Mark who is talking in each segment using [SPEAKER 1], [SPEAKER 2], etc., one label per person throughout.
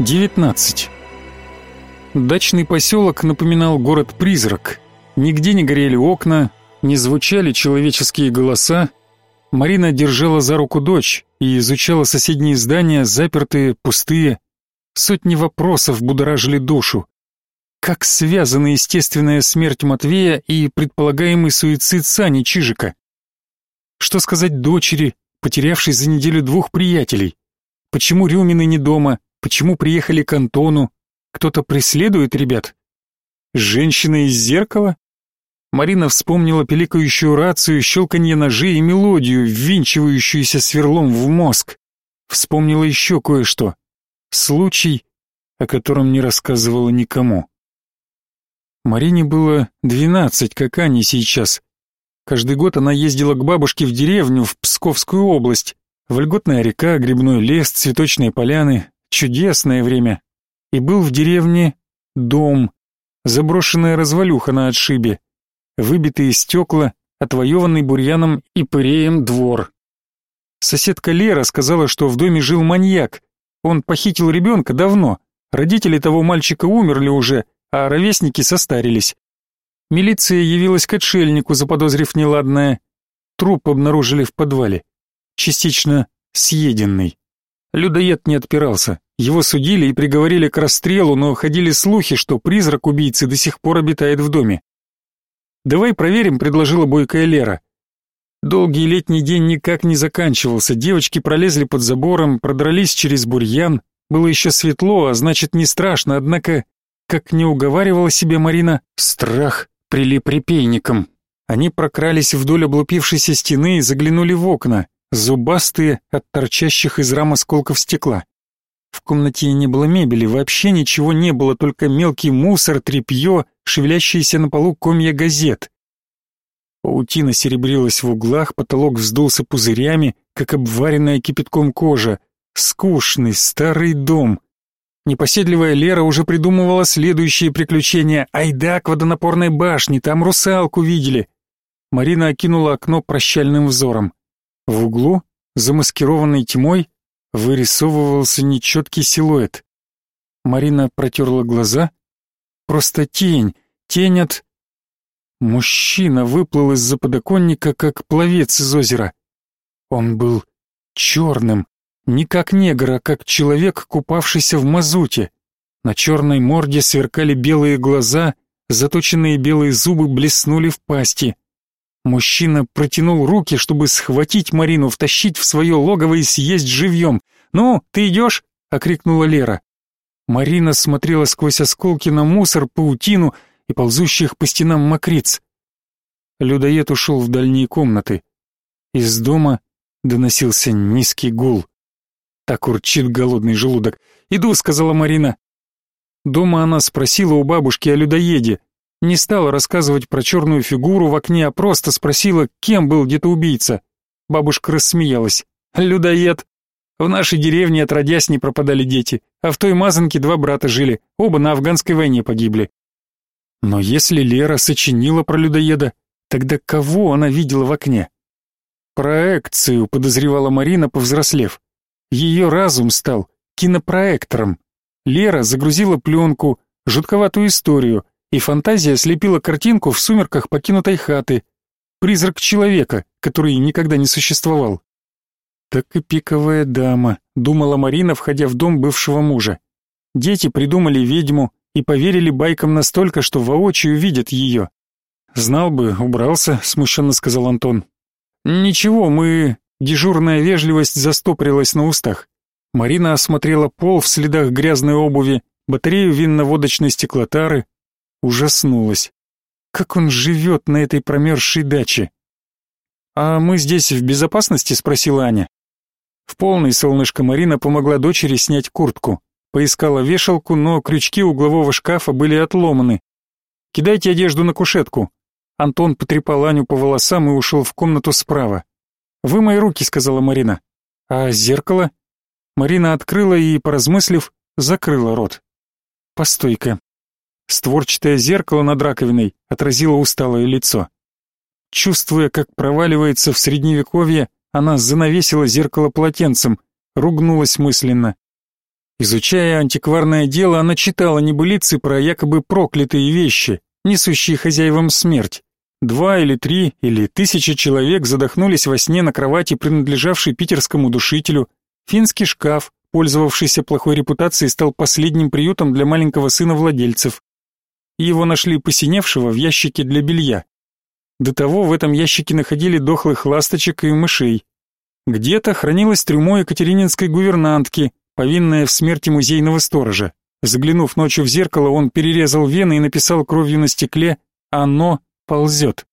[SPEAKER 1] 19. Дачный поселок напоминал город-призрак. Нигде не горели окна, не звучали человеческие голоса. Марина держала за руку дочь и изучала соседние здания, запертые, пустые. Сотни вопросов будоражили душу. Как связана естественная смерть Матвея и предполагаемый суицид Сани Чижика? Что сказать дочери, потерявшей за неделю двух приятелей? Почему Рюмины не дома? Почему приехали к Антону? Кто-то преследует ребят? Женщина из зеркала? Марина вспомнила пиликающую рацию, щелканье ножей и мелодию, ввинчивающуюся сверлом в мозг. Вспомнила еще кое-что. Случай, о котором не рассказывала никому. Марине было двенадцать, как Ане сейчас. Каждый год она ездила к бабушке в деревню, в Псковскую область. Вольготная река, грибной лес, цветочные поляны, Чудесное время. И был в деревне дом, заброшенная развалюха на отшибе, выбитые стекла, отвоеванный бурьяном и пыреем двор. Соседка Лера сказала, что в доме жил маньяк. Он похитил ребенка давно. Родители того мальчика умерли уже, а ровесники состарились. Милиция явилась к отшельнику, заподозрив неладное. Труп обнаружили в подвале. Частично съеденный. Людоед не отпирался. Его судили и приговорили к расстрелу, но ходили слухи, что призрак убийцы до сих пор обитает в доме. «Давай проверим», — предложила бойкая Лера. Долгий летний день никак не заканчивался, девочки пролезли под забором, продрались через бурьян. Было еще светло, а значит не страшно, однако, как не уговаривала себе Марина, страх прилип репейником. Они прокрались вдоль облупившейся стены и заглянули в окна, зубастые от торчащих из рам осколков стекла. В комнате не было мебели, вообще ничего не было, только мелкий мусор, тряпье, шевелящиеся на полу комья газет. Паутина серебрилась в углах, потолок вздулся пузырями, как обваренная кипятком кожа. Скучный старый дом. Непоседливая Лера уже придумывала следующие приключения. Айда к водонапорной башне, там русалку видели. Марина окинула окно прощальным взором. В углу, замаскированный тьмой, вырисовывался нечеткий силуэт. Марина протерла глаза. Просто тень, тень от... Мужчина выплыл из-за подоконника, как пловец из озера. Он был черным, не как негр, а как человек, купавшийся в мазуте. На черной морде сверкали белые глаза, заточенные белые зубы блеснули в пасти. Мужчина протянул руки, чтобы схватить Марину, втащить в свое логово и съесть живьем. «Ну, ты идешь?» — окрикнула Лера. Марина смотрела сквозь осколки на мусор, паутину и ползущих по стенам мокриц. Людоед ушел в дальние комнаты. Из дома доносился низкий гул. Так урчит голодный желудок. «Иду», — сказала Марина. Дома она спросила у бабушки о людоеде, не стала рассказывать про черную фигуру в окне, а просто спросила, кем был где-то убийца. Бабушка рассмеялась. «Людоед! В нашей деревне отродясь не пропадали дети, а в той мазанке два брата жили, оба на афганской войне погибли». Но если Лера сочинила про людоеда, тогда кого она видела в окне? Проекцию, подозревала Марина, повзрослев. Ее разум стал кинопроектором. Лера загрузила пленку, жутковатую историю, и фантазия слепила картинку в сумерках покинутой хаты. Призрак человека, который никогда не существовал. Так и пиковая дама, думала Марина, входя в дом бывшего мужа. Дети придумали ведьму и поверили байкам настолько, что воочию видят ее. Знал бы, убрался, смущенно сказал Антон. Ничего, мы... Дежурная вежливость застопорилась на устах. Марина осмотрела пол в следах грязной обуви, батарею винно-водочной стеклотары, ужаснулась. Как он живет на этой промерзшей даче? «А мы здесь в безопасности?» — спросила Аня. В полной солнышко Марина помогла дочери снять куртку. Поискала вешалку, но крючки углового шкафа были отломаны. «Кидайте одежду на кушетку». Антон потрепал Аню по волосам и ушел в комнату справа. «Вы мои руки», — сказала Марина. «А зеркало?» Марина открыла и, поразмыслив, закрыла рот. «Постой-ка, Створчатое зеркало над раковиной отразило усталое лицо. Чувствуя, как проваливается в средневековье, она занавесила зеркало полотенцем, ругнулась мысленно. Изучая антикварное дело, она читала небылицы про якобы проклятые вещи, несущие хозяевам смерть. Два или три или тысяча человек задохнулись во сне на кровати, принадлежавшей питерскому душителю. Финский шкаф, пользовавшийся плохой репутацией, стал последним приютом для маленького сына владельцев. Его нашли посиневшего в ящике для белья. До того в этом ящике находили дохлых ласточек и мышей. Где-то хранилось трюмо екатерининской гувернантки, повинное в смерти музейного сторожа. Заглянув ночью в зеркало, он перерезал вены и написал кровью на стекле «Оно ползет».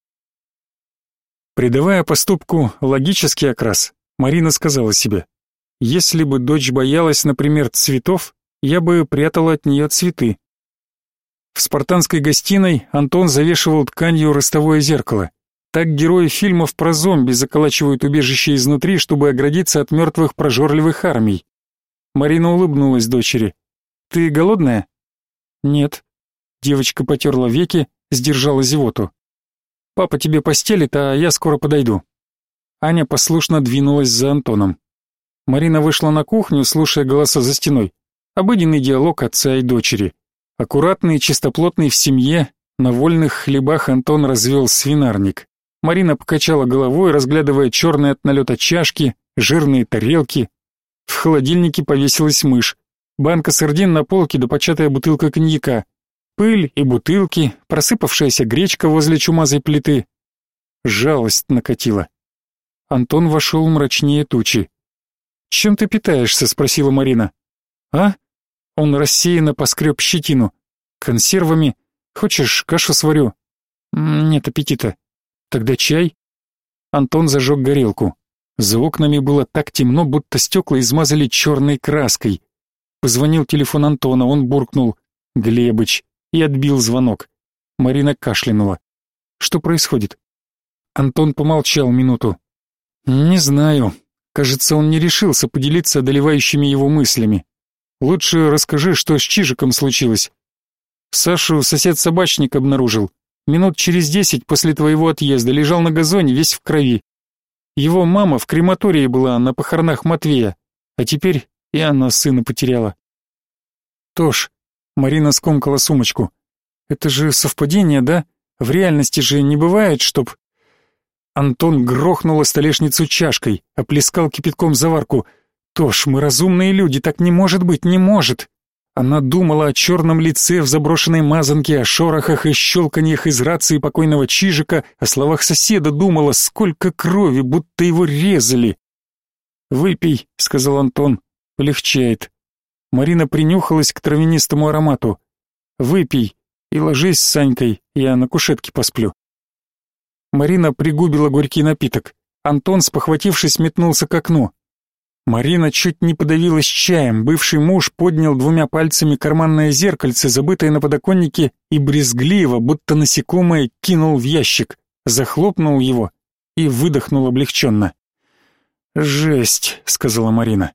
[SPEAKER 1] Придавая поступку логический окрас, Марина сказала себе, «Если бы дочь боялась, например, цветов, я бы прятала от нее цветы. Спартанской гостиной Антон завешивал тканью ростовое зеркало. Так герои фильмов про зомби заколачивают убежище изнутри, чтобы оградиться от мертвых прожорливых армий. Марина улыбнулась дочери. «Ты голодная?» «Нет». Девочка потерла веки, сдержала зевоту. «Папа тебе постелит, а я скоро подойду». Аня послушно двинулась за Антоном. Марина вышла на кухню, слушая голоса за стеной. Обыденный диалог отца и дочери. Аккуратный и чистоплотный в семье, на вольных хлебах Антон развел свинарник. Марина покачала головой, разглядывая черные от налета чашки, жирные тарелки. В холодильнике повесилась мышь. Банка сардин на полке да бутылка коньяка. Пыль и бутылки, просыпавшаяся гречка возле чумазой плиты. Жалость накатила. Антон вошел мрачнее тучи. «Чем ты питаешься?» — спросила Марина. «А?» Он рассеянно поскреб щетину. «Консервами? Хочешь, кашу сварю?» «Нет аппетита». «Тогда чай?» Антон зажег горелку. За окнами было так темно, будто стекла измазали черной краской. Позвонил телефон Антона, он буркнул «Глебыч» и отбил звонок. Марина кашлянула. «Что происходит?» Антон помолчал минуту. «Не знаю. Кажется, он не решился поделиться одолевающими его мыслями. Лучше расскажи, что с Чижиком случилось. Сашу сосед-собачник обнаружил. Минут через десять после твоего отъезда лежал на газоне весь в крови. Его мама в крематории была на похоронах Матвея, а теперь и она сына потеряла. Тош, Марина скомкала сумочку. Это же совпадение, да? В реальности же не бывает, чтоб... Антон грохнул о столешницу чашкой, оплескал кипятком заварку — Тош, мы разумные люди, так не может быть, не может. Она думала о черном лице в заброшенной мазанке, о шорохах и щелканьях из рации покойного Чижика, о словах соседа думала, сколько крови, будто его резали. «Выпей», — сказал Антон, — «полегчает». Марина принюхалась к травянистому аромату. «Выпей и ложись с Санькой, я на кушетке посплю». Марина пригубила горький напиток. Антон, спохватившись, метнулся к окну. Марина чуть не подавилась чаем. Бывший муж поднял двумя пальцами карманное зеркальце, забытое на подоконнике, и брезгливо, будто насекомое, кинул в ящик, захлопнул его и выдохнул облегченно. «Жесть», — сказала Марина.